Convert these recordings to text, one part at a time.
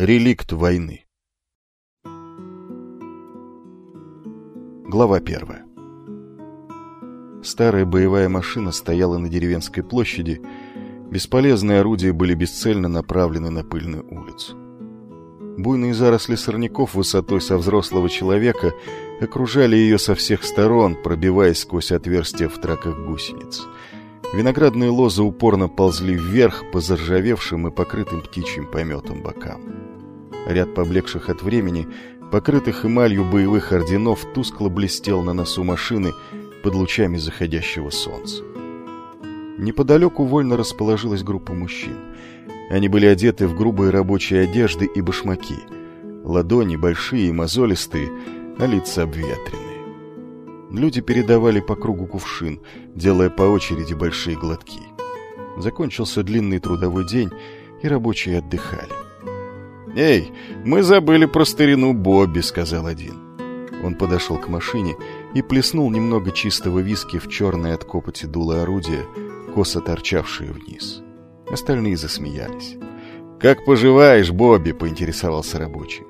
Реликт войны. Глава первая. Старая боевая машина стояла на деревенской площади. Бесполезные орудия были бесцельно направлены на пыльную улицу. Буйные заросли сорняков высотой со взрослого человека окружали ее со всех сторон, пробиваясь сквозь отверстия в траках гусениц. Виноградные лозы упорно ползли вверх по заржавевшим и покрытым птичьим пометом бокам. Ряд поблекших от времени, покрытых эмалью боевых орденов, тускло блестел на носу машины под лучами заходящего солнца. Неподалеку вольно расположилась группа мужчин. Они были одеты в грубые рабочие одежды и башмаки. Ладони большие и мозолистые, а лица обветренные. Люди передавали по кругу кувшин, делая по очереди большие глотки. Закончился длинный трудовой день, и рабочие отдыхали. «Эй, мы забыли про старину Бобби», — сказал один. Он подошел к машине и плеснул немного чистого виски в черное от копоти дуло орудия, косо торчавшие вниз. Остальные засмеялись. «Как поживаешь, Бобби?» — поинтересовался рабочий.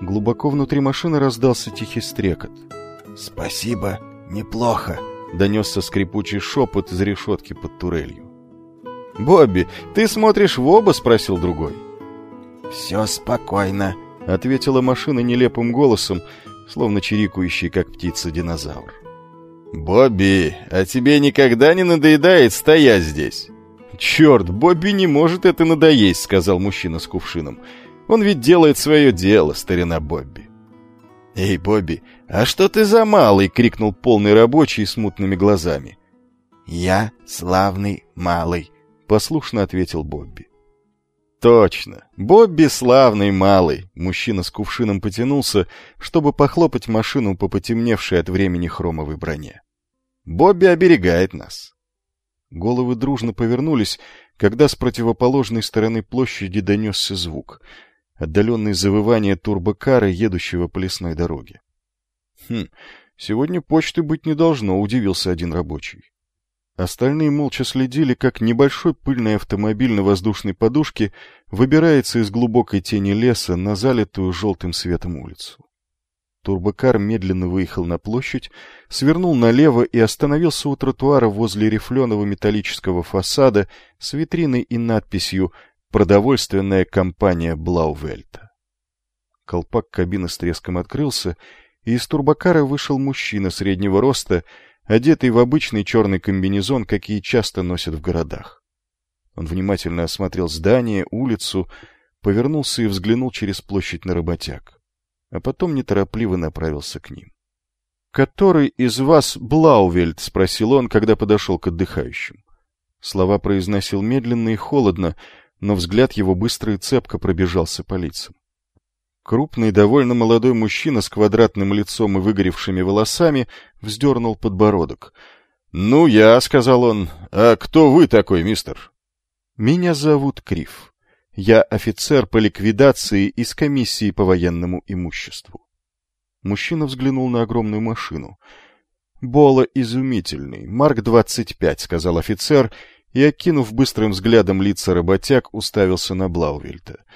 Глубоко внутри машины раздался тихий стрекот. «Спасибо, неплохо», — донесся скрипучий шепот из решетки под турелью. «Бобби, ты смотришь в оба?» — спросил другой. «Все спокойно», — ответила машина нелепым голосом, словно чирикающий, как птица-динозавр. «Бобби, а тебе никогда не надоедает стоять здесь?» «Черт, Бобби не может это надоесть», — сказал мужчина с кувшином. «Он ведь делает свое дело, старина Бобби». «Эй, Бобби, а что ты за малый?» — крикнул полный рабочий с мутными глазами. «Я славный малый», — послушно ответил Бобби. Точно. Бобби славный малый. Мужчина с кувшином потянулся, чтобы похлопать машину по потемневшей от времени хромовой броне. Бобби оберегает нас. Головы дружно повернулись, когда с противоположной стороны площади донесся звук. Отдаленное завывание турбокара, едущего по лесной дороге. Хм, сегодня почты быть не должно, удивился один рабочий. Остальные молча следили, как небольшой пыльный автомобиль на воздушной подушке выбирается из глубокой тени леса на залитую желтым светом улицу. Турбокар медленно выехал на площадь, свернул налево и остановился у тротуара возле рифленого металлического фасада с витриной и надписью «Продовольственная компания Блаувельта». Колпак кабины с треском открылся, и из турбокара вышел мужчина среднего роста, одетый в обычный черный комбинезон, какие часто носят в городах. Он внимательно осмотрел здание, улицу, повернулся и взглянул через площадь на работяг, а потом неторопливо направился к ним. — Который из вас Блаувельд? — спросил он, когда подошел к отдыхающим. Слова произносил медленно и холодно, но взгляд его быстро и цепко пробежался по лицам. Крупный, довольно молодой мужчина с квадратным лицом и выгоревшими волосами вздернул подбородок. — Ну, я, — сказал он. — А кто вы такой, мистер? — Меня зовут Крив. Я офицер по ликвидации из комиссии по военному имуществу. Мужчина взглянул на огромную машину. — Бола изумительный, Марк-25, — сказал офицер, и, окинув быстрым взглядом лица работяг, уставился на Блаувельта. —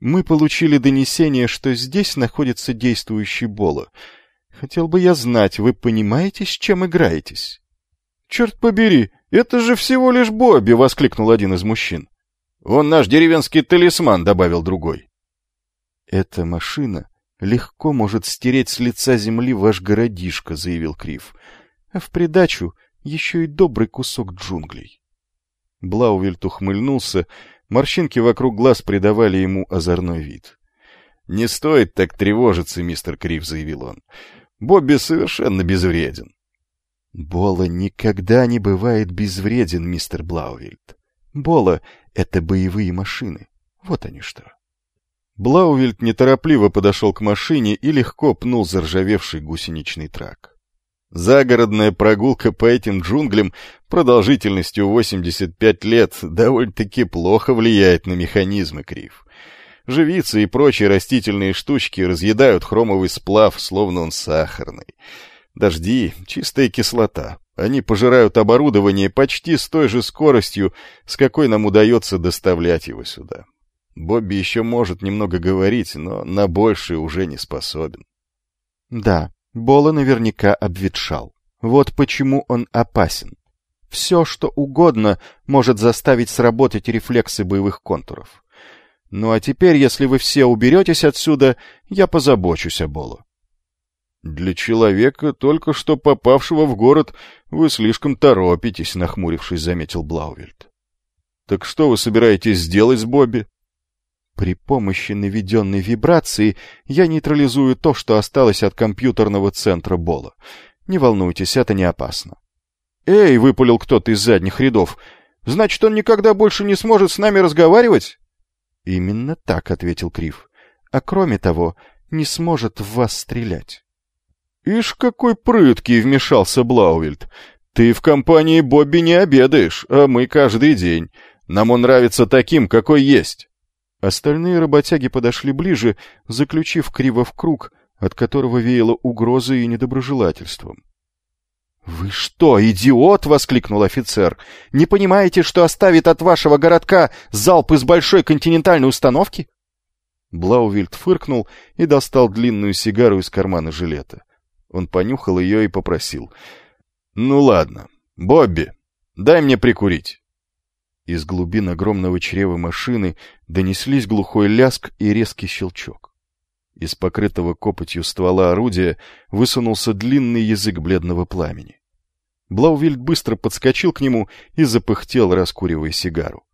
мы получили донесение, что здесь находится действующий Бола. Хотел бы я знать, вы понимаете, с чем играетесь? — Черт побери, это же всего лишь Бобби! — воскликнул один из мужчин. — Он наш деревенский талисман, — добавил другой. — Эта машина легко может стереть с лица земли ваш городишко, — заявил Крив. — А в придачу еще и добрый кусок джунглей. Блаувельт ухмыльнулся Морщинки вокруг глаз придавали ему озорной вид. — Не стоит так тревожиться, мистер Крив, — заявил он. — Бобби совершенно безвреден. — Боло никогда не бывает безвреден, мистер Блаувельт. Боло — это боевые машины. Вот они что. Блаувельд неторопливо подошел к машине и легко пнул заржавевший гусеничный трак. Загородная прогулка по этим джунглям продолжительностью 85 лет довольно-таки плохо влияет на механизмы крив. Живицы и прочие растительные штучки разъедают хромовый сплав, словно он сахарный. Дожди — чистая кислота. Они пожирают оборудование почти с той же скоростью, с какой нам удается доставлять его сюда. Бобби еще может немного говорить, но на большее уже не способен. Да, Бола наверняка обветшал. Вот почему он опасен. Все, что угодно, может заставить сработать рефлексы боевых контуров. Ну а теперь, если вы все уберетесь отсюда, я позабочусь о Болу. Для человека, только что попавшего в город, вы слишком торопитесь, нахмурившись, заметил Блаувельд. Так что вы собираетесь сделать с Бобби? При помощи наведенной вибрации я нейтрализую то, что осталось от компьютерного центра Бола. Не волнуйтесь, это не опасно. «Эй!» — выпалил кто-то из задних рядов. «Значит, он никогда больше не сможет с нами разговаривать?» «Именно так», — ответил Крив. «А кроме того, не сможет в вас стрелять». «Ишь, какой прыткий!» — вмешался Блаувельд. «Ты в компании Бобби не обедаешь, а мы каждый день. Нам он нравится таким, какой есть». Остальные работяги подошли ближе, заключив Крива в круг, от которого веяло угрозой и недоброжелательством. «Вы что, идиот?» — воскликнул офицер. «Не понимаете, что оставит от вашего городка залп из большой континентальной установки?» Блаувильд фыркнул и достал длинную сигару из кармана жилета. Он понюхал ее и попросил. «Ну ладно, Бобби, дай мне прикурить». Из глубин огромного чрева машины донеслись глухой ляск и резкий щелчок. Из покрытого копотью ствола орудия высунулся длинный язык бледного пламени. Блаувильд быстро подскочил к нему и запыхтел, раскуривая сигару.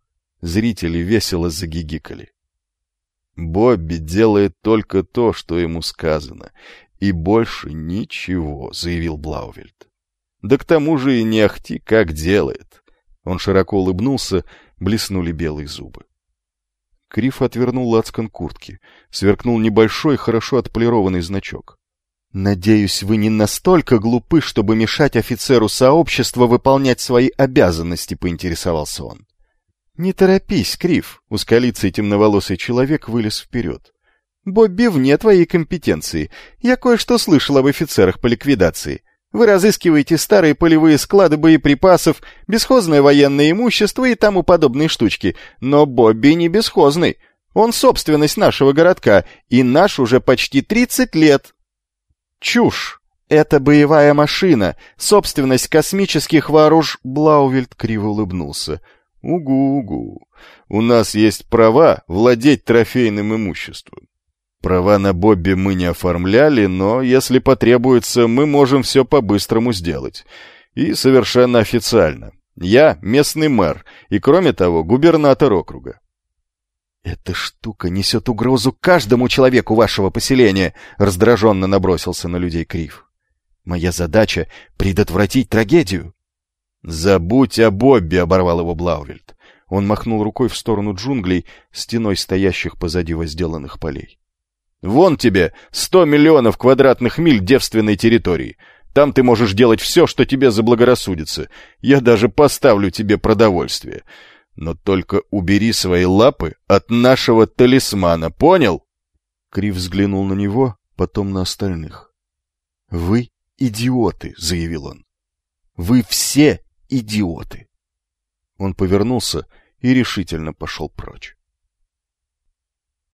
Зрители весело загигикали. «Бобби делает только то, что ему сказано, и больше ничего», — заявил Блаувельд. «Да к тому же и не ахти как делает». Он широко улыбнулся, блеснули белые зубы. Криф отвернул лацкан куртки. Сверкнул небольшой, хорошо отполированный значок. «Надеюсь, вы не настолько глупы, чтобы мешать офицеру сообщества выполнять свои обязанности», — поинтересовался он. «Не торопись, Криф», — узколицый темноволосый человек вылез вперед. «Бобби вне твоей компетенции. Я кое-что слышал об офицерах по ликвидации. Вы разыскиваете старые полевые склады боеприпасов, бесхозное военное имущество и тому подобные штучки. Но Бобби не бесхозный. Он собственность нашего городка, и наш уже почти 30 лет. Чушь! Это боевая машина, собственность космических вооруж... Блаувельд криво улыбнулся. Угу-угу. У нас есть права владеть трофейным имуществом. Права на Бобби мы не оформляли, но, если потребуется, мы можем все по-быстрому сделать. И совершенно официально. Я местный мэр, и, кроме того, губернатор округа. «Эта штука несет угрозу каждому человеку вашего поселения», — раздраженно набросился на людей Крив. «Моя задача — предотвратить трагедию». «Забудь о Бобби», — оборвал его Блаувельд. Он махнул рукой в сторону джунглей, стеной стоящих позади возделанных полей. Вон тебе сто миллионов квадратных миль девственной территории. Там ты можешь делать все, что тебе заблагорассудится. Я даже поставлю тебе продовольствие. Но только убери свои лапы от нашего талисмана, понял?» Крив взглянул на него, потом на остальных. «Вы идиоты», — заявил он. «Вы все идиоты». Он повернулся и решительно пошел прочь.